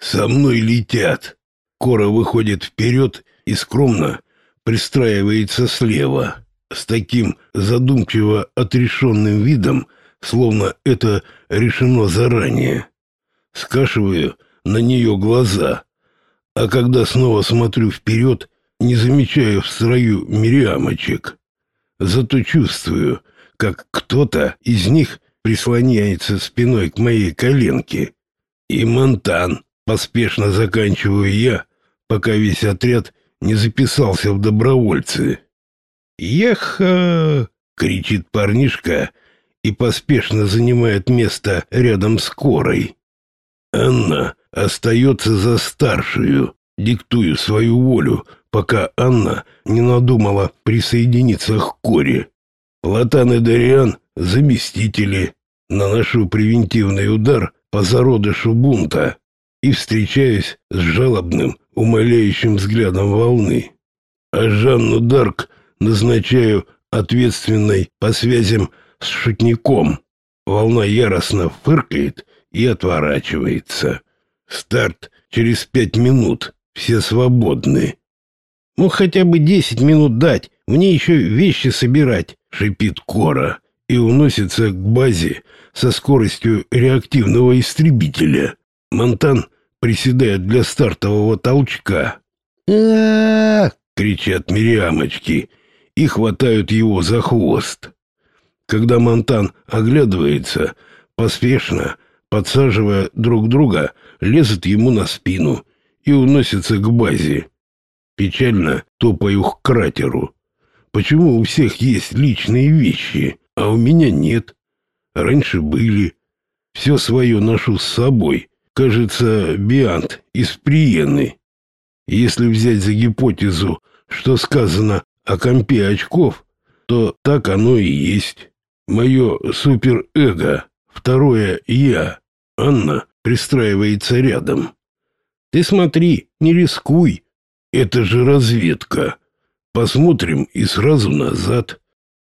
«Со мной летят!» Кора выходит вперед и скромно пристраивается слева, с таким задумчиво отрешенным видом, словно это решено заранее. Скашиваю на нее глаза, а когда снова смотрю вперед, не замечаю в строю мириамочек. Зато чувствую, как кто-то из них прислоняется спиной к моей коленке. И Монтан, поспешно заканчиваю я, пока весь отряд не записался в добровольцы. «Еха!» — кричит парнишка и поспешно занимает место рядом с Корой. Анна остается за старшую, диктую свою волю, пока Анна не надумала присоединиться к Коре. Платан и Дариан — заместители. Наношу превентивный удар по зародышу бунта и встречаюсь с жалобным, умоляющим взглядом волны. А Жанну Дарк назначаю ответственной по связям с шутником. Волна яростно фыркает и отворачивается. Старт через пять минут. Все свободны. Ну, хотя бы десять минут дать. Мне еще вещи собирать, шипит Кора и уносится к базе со скоростью реактивного истребителя. Монтан приседает для стартового толчка. а кричат мириамочки и хватают его за хвост. Когда Монтан оглядывается, поспешно подсаживая друг друга, лезут ему на спину и уносятся к базе. Печально топаю к кратеру. Почему у всех есть личные вещи, а у меня нет? Раньше были. Все свое ношу с собой. Кажется, Биант из Приены. Если взять за гипотезу, что сказано о компе очков, то так оно и есть. Мое суперэго, второе «я», Анна пристраивается рядом. Ты смотри, не рискуй. Это же разведка. Посмотрим и сразу назад.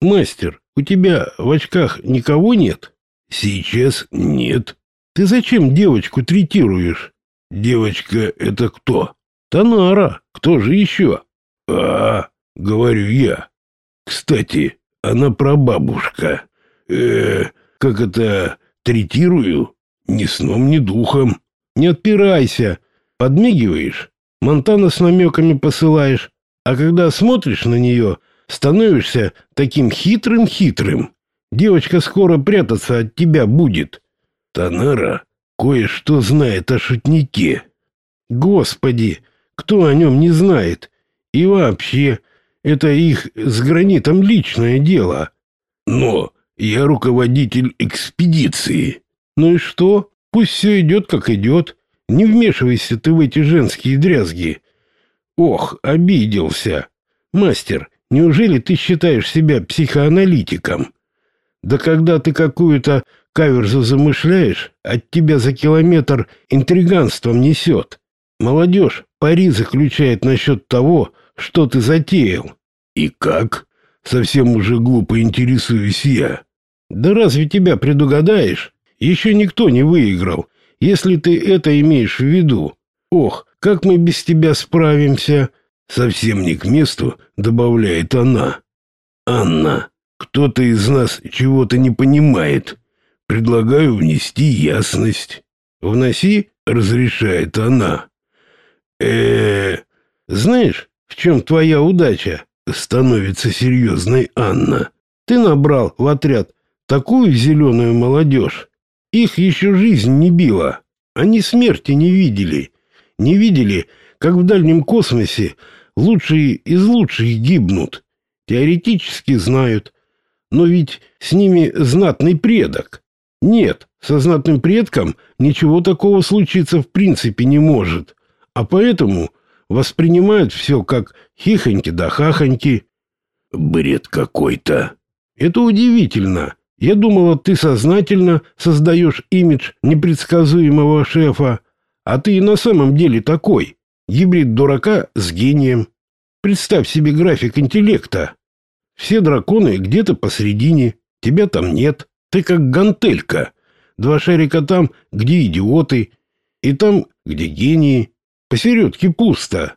Мастер, у тебя в очках никого нет? Сейчас нет. Ты зачем девочку третируешь? Девочка это кто? Танара. Кто же еще? А, говорю я. Кстати, она прабабушка. Э, как это третирую? Ни сном, ни духом. Не отпирайся. Подмигиваешь, Монтана с намеками посылаешь, а когда смотришь на нее, становишься таким хитрым-хитрым. Девочка скоро прятаться от тебя будет. Танара кое-что знает о шутнике. Господи, кто о нем не знает? И вообще, это их с гранитом личное дело. Но я руководитель экспедиции. Ну и что? Пусть все идет, как идет. Не вмешивайся ты в эти женские дрязги. Ох, обиделся. Мастер, неужели ты считаешь себя психоаналитиком? Да когда ты какую-то каверзу замышляешь, от тебя за километр интриганством несет. Молодежь пари заключает насчет того, что ты затеял. И как? Совсем уже глупо интересуюсь я. Да разве тебя предугадаешь? Еще никто не выиграл, если ты это имеешь в виду. Ох, как мы без тебя справимся? Совсем не к месту, добавляет она. Анна, кто-то из нас чего-то не понимает. Предлагаю внести ясность. Вноси, разрешает она. Э, -э знаешь, в чем твоя удача? Становится серьезной Анна. Ты набрал в отряд такую зеленую молодежь, их еще жизнь не била. Они смерти не видели. Не видели, как в дальнем космосе лучшие из лучших гибнут. Теоретически знают. Но ведь с ними знатный предок. Нет, со знатным предком ничего такого случиться в принципе не может. А поэтому воспринимают все как хихоньки да хахоньки. Бред какой-то. Это удивительно. Я думала, ты сознательно создаешь имидж непредсказуемого шефа, а ты и на самом деле такой. Гибрид дурака с гением. Представь себе график интеллекта. Все драконы где-то посередине, тебя там нет. Ты как гантелька. Два шарика там, где идиоты. И там, где гении, посередке пусто.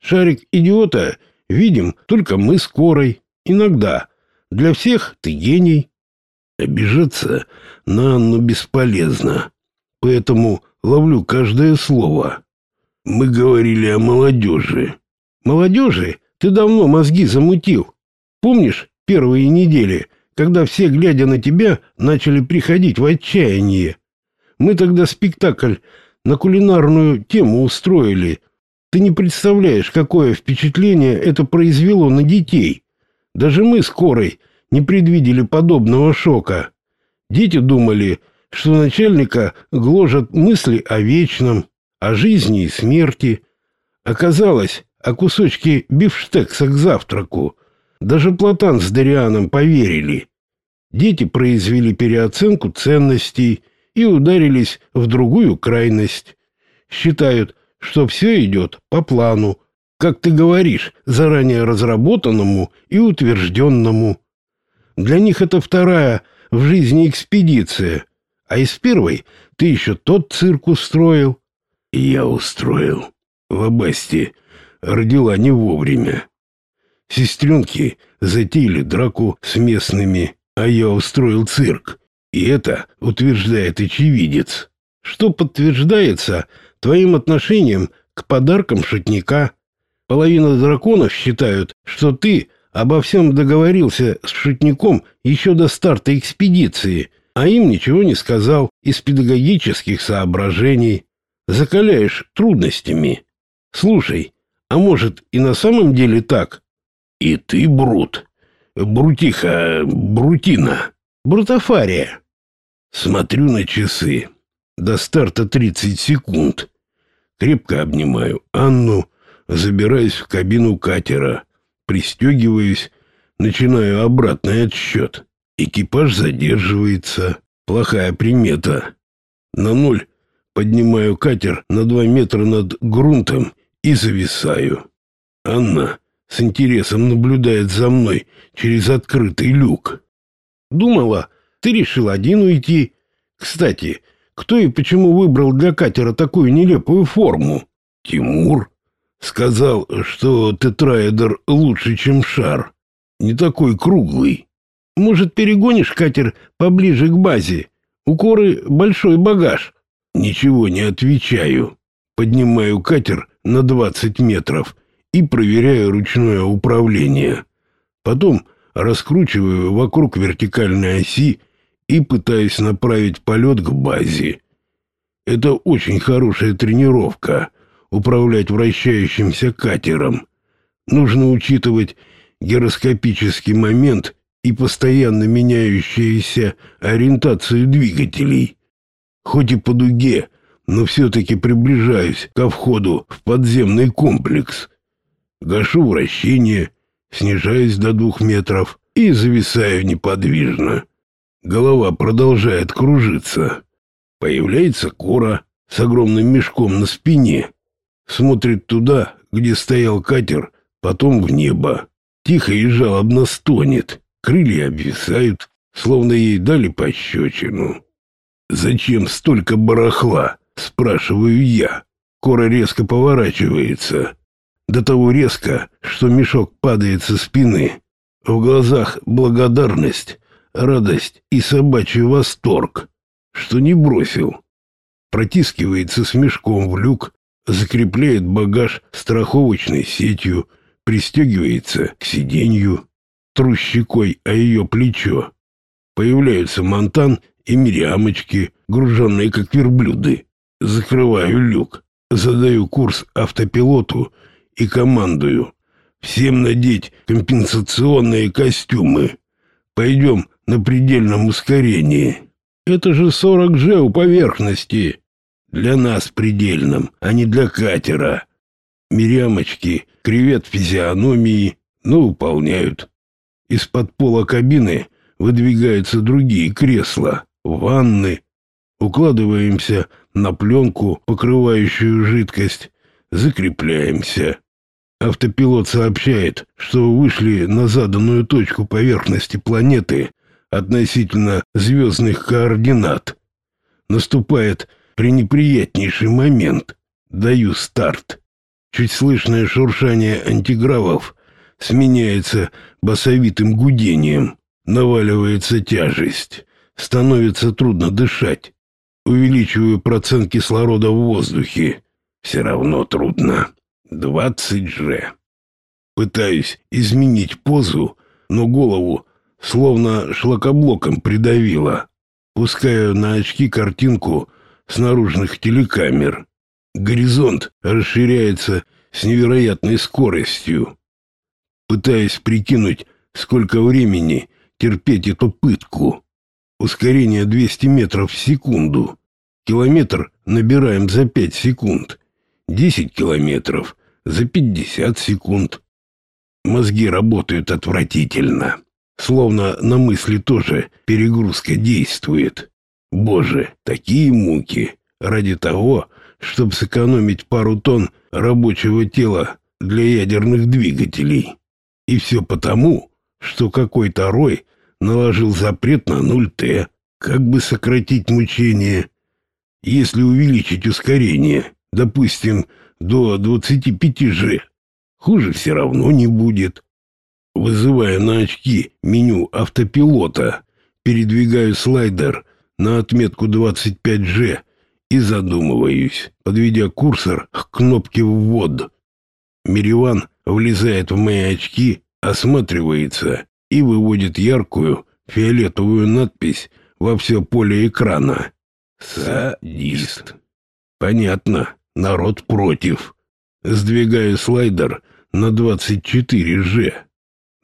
Шарик идиота видим только мы скорой. Иногда. Для всех ты гений. Обижаться на Анну бесполезно. Поэтому ловлю каждое слово. Мы говорили о молодежи. Молодежи? Ты давно мозги замутил. Помнишь первые недели, когда все, глядя на тебя, начали приходить в отчаяние? Мы тогда спектакль на кулинарную тему устроили. Ты не представляешь, какое впечатление это произвело на детей. Даже мы с Корой не предвидели подобного шока. Дети думали, что начальника гложат мысли о вечном, о жизни и смерти. Оказалось, о кусочке бифштекса к завтраку. Даже Платан с Дарианом поверили. Дети произвели переоценку ценностей и ударились в другую крайность. Считают, что все идет по плану, как ты говоришь, заранее разработанному и утвержденному. Для них это вторая в жизни экспедиция, а из первой ты еще тот цирк устроил. И я устроил. В Абасте родила не вовремя. Сестренки затеяли драку с местными, а я устроил цирк. И это утверждает очевидец. Что подтверждается твоим отношением к подаркам шутника. Половина драконов считают, что ты обо всем договорился с шутником еще до старта экспедиции, а им ничего не сказал из педагогических соображений. Закаляешь трудностями. Слушай, а может и на самом деле так? И ты брут. Брутиха, брутина. Брутофария. Смотрю на часы. До старта 30 секунд. Крепко обнимаю Анну, забираюсь в кабину катера, пристегиваюсь, начинаю обратный отсчет. Экипаж задерживается. Плохая примета. На ноль поднимаю катер на два метра над грунтом и зависаю. Анна с интересом наблюдает за мной через открытый люк. Думала, ты решил один уйти. Кстати, кто и почему выбрал для катера такую нелепую форму? Тимур сказал, что тетраэдр лучше, чем шар. Не такой круглый. Может, перегонишь катер поближе к базе? У Коры большой багаж. Ничего не отвечаю. Поднимаю катер на 20 метров и проверяю ручное управление. Потом раскручиваю вокруг вертикальной оси и пытаюсь направить полет к базе. Это очень хорошая тренировка — управлять вращающимся катером. Нужно учитывать гироскопический момент и постоянно меняющуюся ориентацию двигателей. Хоть и по дуге, но все-таки приближаюсь ко входу в подземный комплекс. Гашу вращение, снижаюсь до двух метров и зависаю неподвижно. Голова продолжает кружиться. Появляется Кора с огромным мешком на спине. Смотрит туда, где стоял катер, потом в небо. Тихо и жалобно стонет. Крылья обвисают, словно ей дали пощечину. «Зачем столько барахла?» — спрашиваю я. Кора резко поворачивается. До того резко, что мешок падает со спины. В глазах благодарность, радость и собачий восторг, что не бросил. Протискивается с мешком в люк, закрепляет багаж страховочной сетью, пристегивается к сиденью, тру щекой о ее плечо. Появляются Монтан и Мириамочки, груженные как верблюды. Закрываю люк, задаю курс автопилоту и командую. Всем надеть компенсационные костюмы. Пойдем на предельном ускорении. Это же 40G у поверхности. Для нас предельном, а не для катера. Мирямочки кривят физиономии, но выполняют. Из-под пола кабины выдвигаются другие кресла, ванны. Укладываемся на пленку, покрывающую жидкость, закрепляемся. Автопилот сообщает, что вышли на заданную точку поверхности планеты относительно звездных координат. Наступает пренеприятнейший момент. Даю старт. Чуть слышное шуршание антигравов сменяется басовитым гудением. Наваливается тяжесть. Становится трудно дышать. Увеличиваю процент кислорода в воздухе. Все равно трудно. Двадцать же. Пытаюсь изменить позу, но голову словно шлакоблоком придавило. Пускаю на очки картинку с наружных телекамер. Горизонт расширяется с невероятной скоростью. Пытаясь прикинуть, сколько времени терпеть эту пытку. Ускорение 200 метров в секунду. Километр набираем за 5 секунд. 10 километров за 50 секунд. Мозги работают отвратительно. Словно на мысли тоже перегрузка действует. Боже, такие муки. Ради того, чтобы сэкономить пару тонн рабочего тела для ядерных двигателей. И все потому, что какой-то рой наложил запрет на 0Т, как бы сократить мучение. Если увеличить ускорение, допустим, до 25 же, хуже все равно не будет. Вызывая на очки меню автопилота, передвигаю слайдер на отметку 25G и задумываюсь, подведя курсор к кнопке «Ввод». Мириван влезает в мои очки, осматривается и выводит яркую фиолетовую надпись во все поле экрана. «Садист». Понятно, народ против. Сдвигаю слайдер на 24G.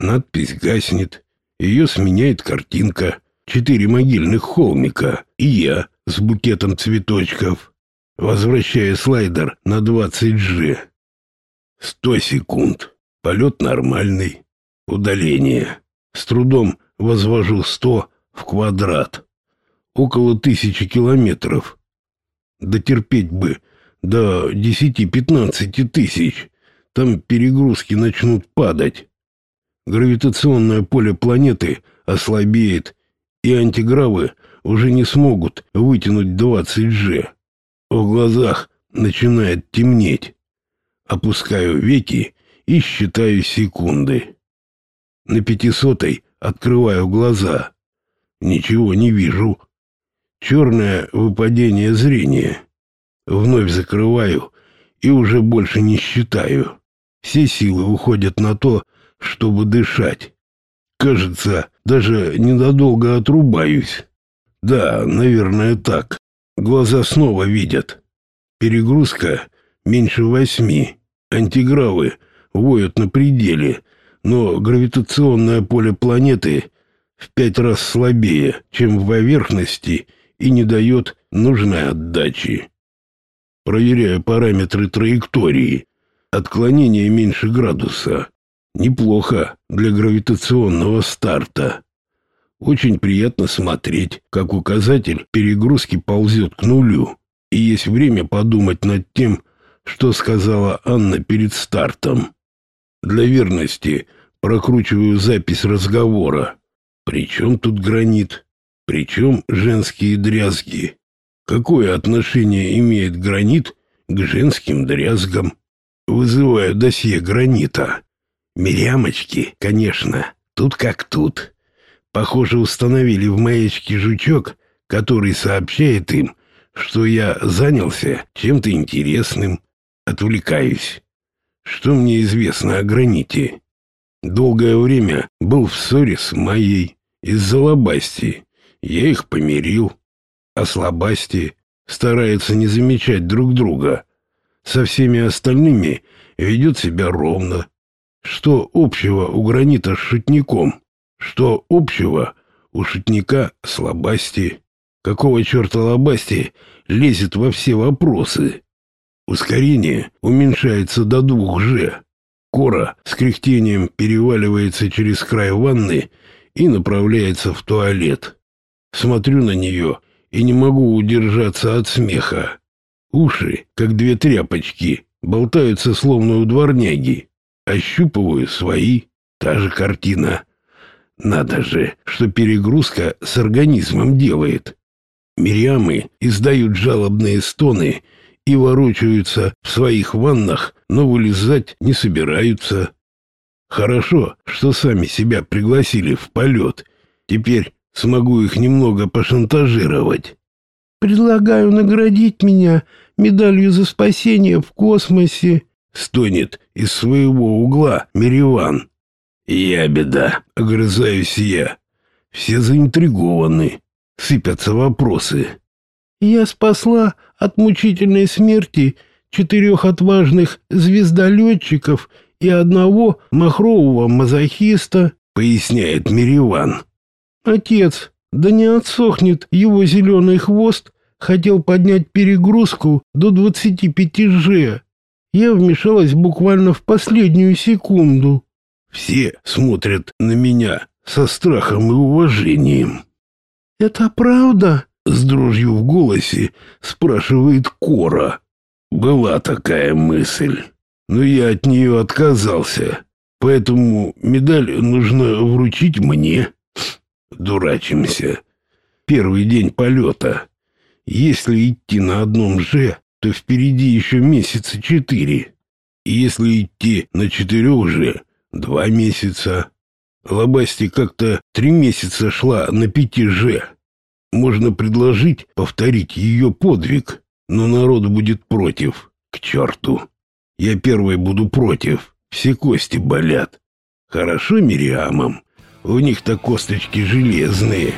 Надпись гаснет. Ее сменяет картинка. Четыре могильных холмика. И я с букетом цветочков. Возвращаю слайдер на 20G. Сто секунд. Полет нормальный. Удаление. С трудом возвожу сто в квадрат. Около тысячи километров. Дотерпеть бы до десяти-пятнадцати тысяч. Там перегрузки начнут падать. Гравитационное поле планеты ослабеет, и антигравы уже не смогут вытянуть 20 G. В глазах начинает темнеть. Опускаю веки и считаю секунды. На пятисотой открываю глаза. Ничего не вижу. Черное выпадение зрения. Вновь закрываю и уже больше не считаю. Все силы уходят на то, чтобы дышать. Кажется, даже ненадолго отрубаюсь. Да, наверное, так. Глаза снова видят. Перегрузка меньше восьми. Антигравы воют на пределе, но гравитационное поле планеты в пять раз слабее, чем в поверхности, и не дает нужной отдачи. Проверяю параметры траектории. Отклонение меньше градуса. Неплохо для гравитационного старта. Очень приятно смотреть, как указатель перегрузки ползет к нулю. И есть время подумать над тем, что сказала Анна перед стартом. Для верности прокручиваю запись разговора. Причем тут гранит? Причем женские дрязги? Какое отношение имеет гранит к женским дрязгам? Вызываю досье гранита. Мирямочки, конечно, тут как тут. Похоже, установили в маячке жучок, который сообщает им, что я занялся чем-то интересным. Отвлекаюсь. Что мне известно о граните? Долгое время был в ссоре с моей из-за лобасти. Я их помирил. А слабасти стараются не замечать друг друга. Со всеми остальными ведет себя ровно. Что общего у гранита с шутником? Что общего у шутника с лобасти? Какого черта лобасти лезет во все вопросы? Ускорение уменьшается до двух же. Кора с кряхтением переваливается через край ванны и направляется в туалет. Смотрю на нее и не могу удержаться от смеха. Уши, как две тряпочки, болтаются словно у дворняги. Ощупываю свои. Та же картина. Надо же, что перегрузка с организмом делает. Мириамы издают жалобные стоны и ворочаются в своих ваннах, но вылезать не собираются. Хорошо, что сами себя пригласили в полет. Теперь смогу их немного пошантажировать. Предлагаю наградить меня медалью за спасение в космосе, стонет из своего угла Мириван. Я беда, огрызаюсь я. Все заинтригованы, сыпятся вопросы. Я спасла от мучительной смерти четырех отважных звездолетчиков и одного махрового мазохиста, поясняет Мириван. Отец, да не отсохнет его зеленый хвост, хотел поднять перегрузку до 25 же. Я вмешалась буквально в последнюю секунду. Все смотрят на меня со страхом и уважением. «Это правда?» — с дрожью в голосе спрашивает Кора. Была такая мысль, но я от нее отказался, поэтому медаль нужно вручить мне. Дурачимся. Первый день полета. Если идти на одном «Ж», то впереди еще месяца четыре. Если идти на четырех «Ж», два месяца. Лобасти как-то три месяца шла на пяти «Ж». Можно предложить повторить ее подвиг, но народ будет против. К черту. Я первый буду против. Все кости болят. Хорошо Мириамам. У них-то косточки железные.